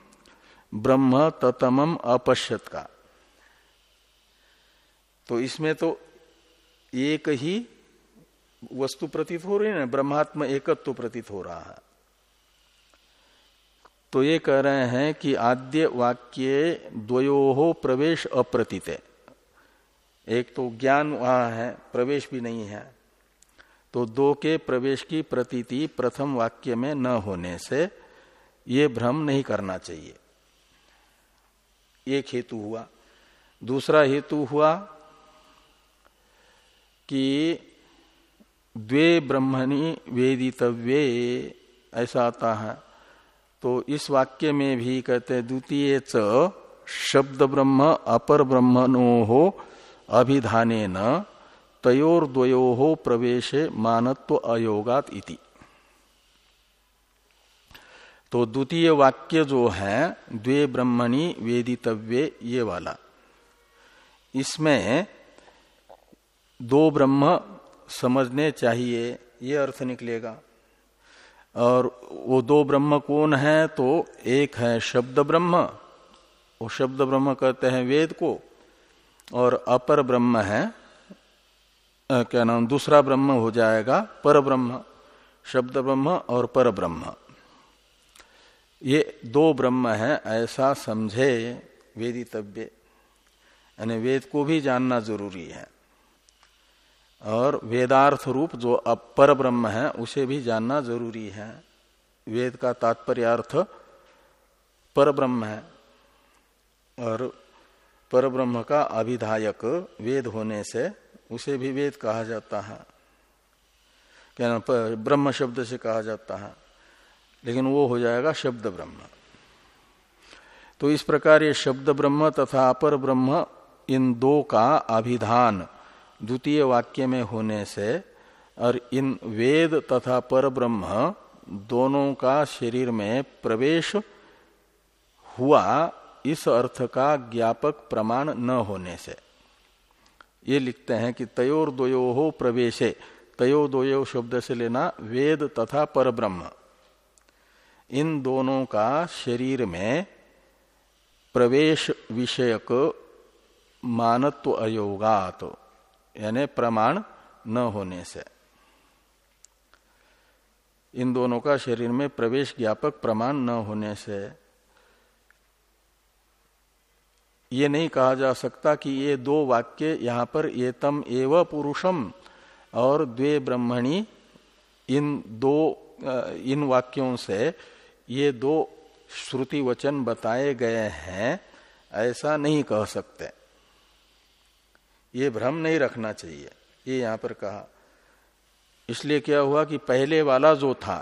ब्रह्म ततमम अपश्यत का। तो इसमें तो एक ही वस्तु प्रतीत हो रही है ना, ब्रह्मात्म एकत्व तो प्रतीत हो रहा है। तो ये कह रहे हैं कि आद्य वाक्य द्वयो प्रवेश अप्रतीत। एक तो ज्ञान वहाँ है, प्रवेश भी नहीं है। तो दो के प्रवेश की प्रतीति प्रथम वाक्य में न होने से ये भ्रम नहीं करना चाहिए। एक हेतु हुआ। दूसरा हेतु हुआ कि द्वे ब्रह्मणी वेदितव्ये, ऐसा आता है। तो इस वाक्य में भी कहते हैं, द्वितीय च, शब्द ब्रह्म, अपर ब्रह्मणो हो अभिधाने न तयोर द्वयो प्रवेशे मानत्व अयोगात इति। तो द्वितीय वाक्य जो है, द्वे ब्रह्मणि वेदितव्य ये वाला। इसमें दो ब्रह्म समझने चाहिए, ये अर्थ निकलेगा। और वो दो ब्रह्म कौन है तो एक है शब्द ब्रह्म, वो शब्द ब्रह्म कहते हैं वेद को, और अपर ब्रह्म है क्या नाम, दूसरा ब्रह्म हो जाएगा पर ब्रह्म शब्द ब्रह्म और पर ब्रह्म ये दो ब्रह्म है, ऐसा समझे वेदितव्य। यानी वेद को भी जानना ज़रूरी है। और वेदार्थ रूप जो अपर ब्रह्म है, उसे भी जानना ज़रूरी है। वेद का तात्पर्यार्थ पर ब्रह्म है। और पर ब्रह्म का अभिधायक वेद होने से उसे भी वेद कहा जाता है। क्या नाम ब्रह्म शब्द से कहा जाता है। लेकिन वो हो जाएगा शब्द ब्रह्म। तो इस प्रकार ये शब्द ब्रह्म तथा अपर ब्रह्म इन दो का अभिधान द्वितीय वाक्य में होने से और इन वेद तथा पर ब्रह्म दोनों का शरीर में प्रवेश हुआ, इस अर्थ का ज्ञापक प्रमाण न होने से। ये लिखते हैं कि तयोर द्वयो हो प्रवेशे तयो द्वयो शब्द से लेना वेद तथा पर ब्रह्म इन दोनों का शरीर में प्रवेश विषयक मानत्व अयोगात, यानी प्रमाण न होने से। इन दोनों का शरीर में प्रवेश ज्ञापक प्रमाण न होने से ये नहीं कहा जा सकता कि ये दो वाक्य यहाँ पर ये तम एव पुरुषम और द्वे ब्रह्मणी, इन दो इन वाक्यों से ये दो श्रुति वचन बताए गए हैं, ऐसा नहीं कह सकते। ये भ्रम नहीं रखना चाहिए, ये यहाँ पर कहा। इसलिए क्या हुआ कि पहले वाला जो था,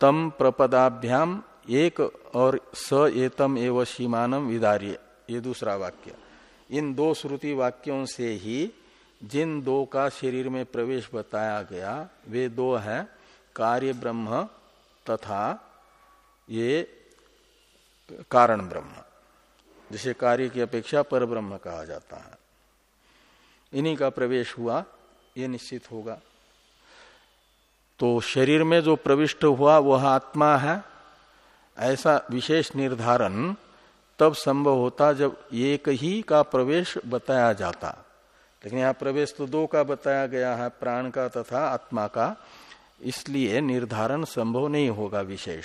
तम प्रपदाभ्याम एक और स एतम एव सीमानम विदार्य। ये दूसरा वाक्य। इन दो श्रुति वाक्यों से ही जिन दो का शरीर में प्रवेश बताया गया, वे दो हैं, कार्य ब्रह्म तथा ये कारण ब्रह्म, जिसे कार्य की अपेक्षा पर ब्रह्म कहा जाता है। इन्हीं का प्रवेश हुआ, ये निश्चित होगा। तो शरीर में जो प्रविष्ट हुआ, वह आत्मा है ऐसा विशेष निर्धारण तब संभव होता जब एक ही का प्रवेश बताया जाता। लेकिन यहाँ प्रवेश तो दो का बताया गया है, प्राण का तथा आत्मा का। इसलिए निर्धारण संभव नहीं होगा विशेष।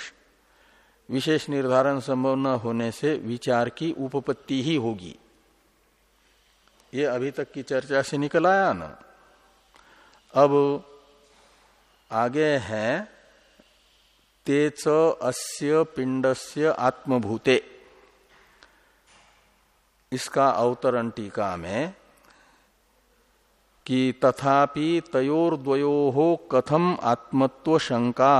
विशेष निर्धारण संभव न होने से विचार की उपपत्ति ही होगी। ये अभी तक की चर्चा से निकल आया ना? अब आगे है तेच अस्य पिंडस्य आत्मभूते। इसका अवतरण टीका में कि तथापि तयोर्द्वयो कथम आत्मत्व शंका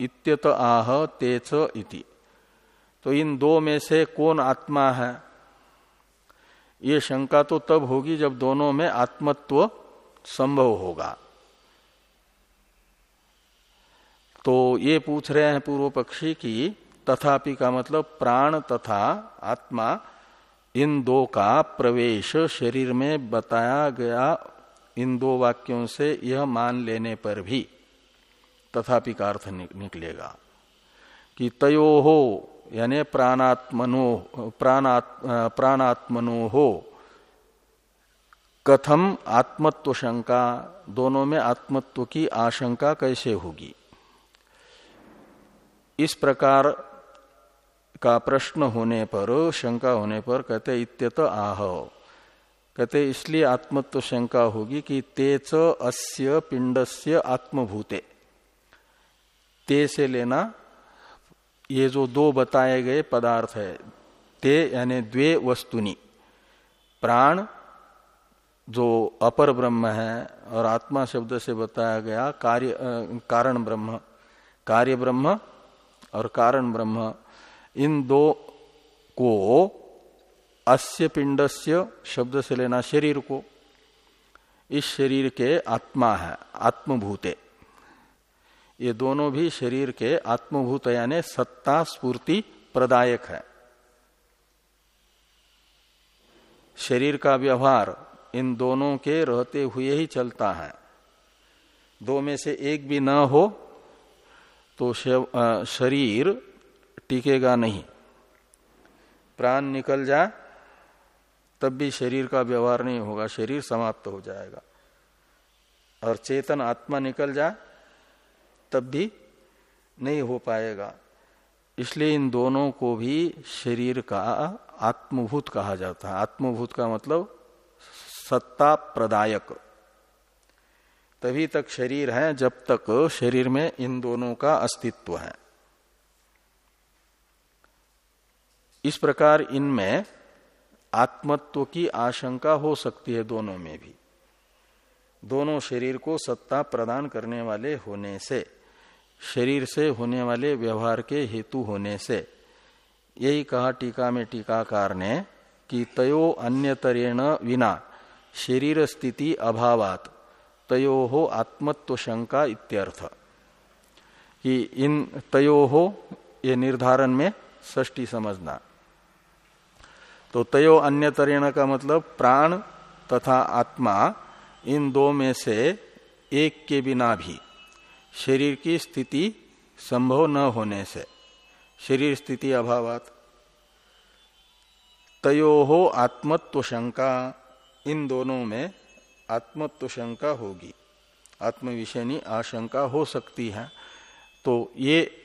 इत्यत आह तेच इति। तो इन दो में से कौन आत्मा है? ये शंका तो तब होगी जब दोनों में आत्मत्व संभव होगा। तो ये पूछ रहे हैं पूर्व पक्षी की तथापि का मतलब प्राण तथा आत्मा इन दो का प्रवेश शरीर में बताया गया इन दो वाक्यों से यह मान लेने पर भी तथापि का अर्थ निकलेगा कि तयो हो यानी प्राणात्मनो प्राणात्, प्राणात्मनो हो कथम आत्मत्व शंका दोनों में आत्मत्व की आशंका कैसे होगी? इस प्रकार का प्रश्न होने पर, शंका होने पर कहते, इत्यत आह। कहते, इसलिए आत्मत्व शंका होगी कि तेच अस्य पिंडस्य आत्मभूते। ते से लेना, ये जो दो बताए गए पदार्थ है, ते यानी द्वे वस्तुनि। प्राण, जो अपर ब्रह्म है, और आत्मा शब्द से बताया गया कार्य कारण ब्रह्म। कार्य ब्रह्म और कारण ब्रह्म। इन दो को अस्य पिंडस्य शब्द से लेना शरीर को। इस शरीर के आत्मा है, आत्मभूते। ये दोनों भी शरीर के आत्मभूत यानी सत्ता स्पूर्ति प्रदायक है। शरीर का व्यवहार इन दोनों के रहते हुए ही चलता है। दो में से एक भी न हो तो शरीर टिकेगा नहीं। प्राण निकल जाए तब भी शरीर का व्यवहार नहीं होगा, शरीर समाप्त हो जाएगा। और चेतन आत्मा निकल जाए तब भी नहीं हो पाएगा। इसलिए इन दोनों को भी शरीर का आत्मभूत कहा जाता है। आत्मभूत का मतलब सत्ता प्रदायक तभी तक शरीर है जब तक शरीर में इन दोनों का अस्तित्व है। इस प्रकार इनमें आत्मत्व की आशंका हो सकती है दोनों में भी। दोनों शरीर को सत्ता प्रदान करने वाले होने से, शरीर से होने वाले व्यवहार के हेतु होने से, यही कहा टीका में टीकाकार ने कि तयो अन्यतरेण विना शरीर स्थिति अभावात। तयो हो आत्मत्व शंका इत्यर्थ। कि इन तयो हो ये निर्धारण में षष्टी समझना। तो तयो अन्यतरेण का मतलब प्राण तथा आत्मा, इन दो में से एक के बिना भी शरीर की स्थिति संभव न होने से। शरीर स्थिति अभावात। तयो हो आत्मत्व शंका इन दोनों में आत्मत्व शंका होगी। आत्म विषयनी आशंका हो सकती है। तो ये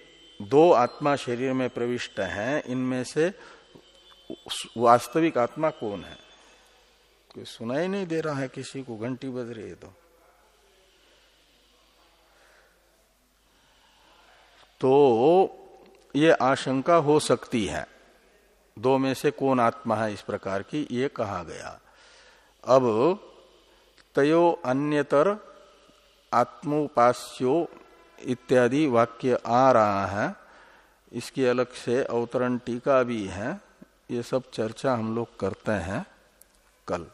दो आत्मा शरीर में प्रविष्ट हैं। इनमें से वास्तविक आत्मा कौन है? कोई सुनाई नहीं दे रहा है किसी को? घंटी बज रही है तो। तो ये आशंका हो सकती है। दो में से कौन आत्मा है इस प्रकार की? ये कहा गया। अब तयो अन्यतर आत्मोपास्यो इत्यादि वाक्य आ रहा है। इसके अलग से अवतरण टीका भी है। ये सब चर्चा हम लोग करते हैं कल।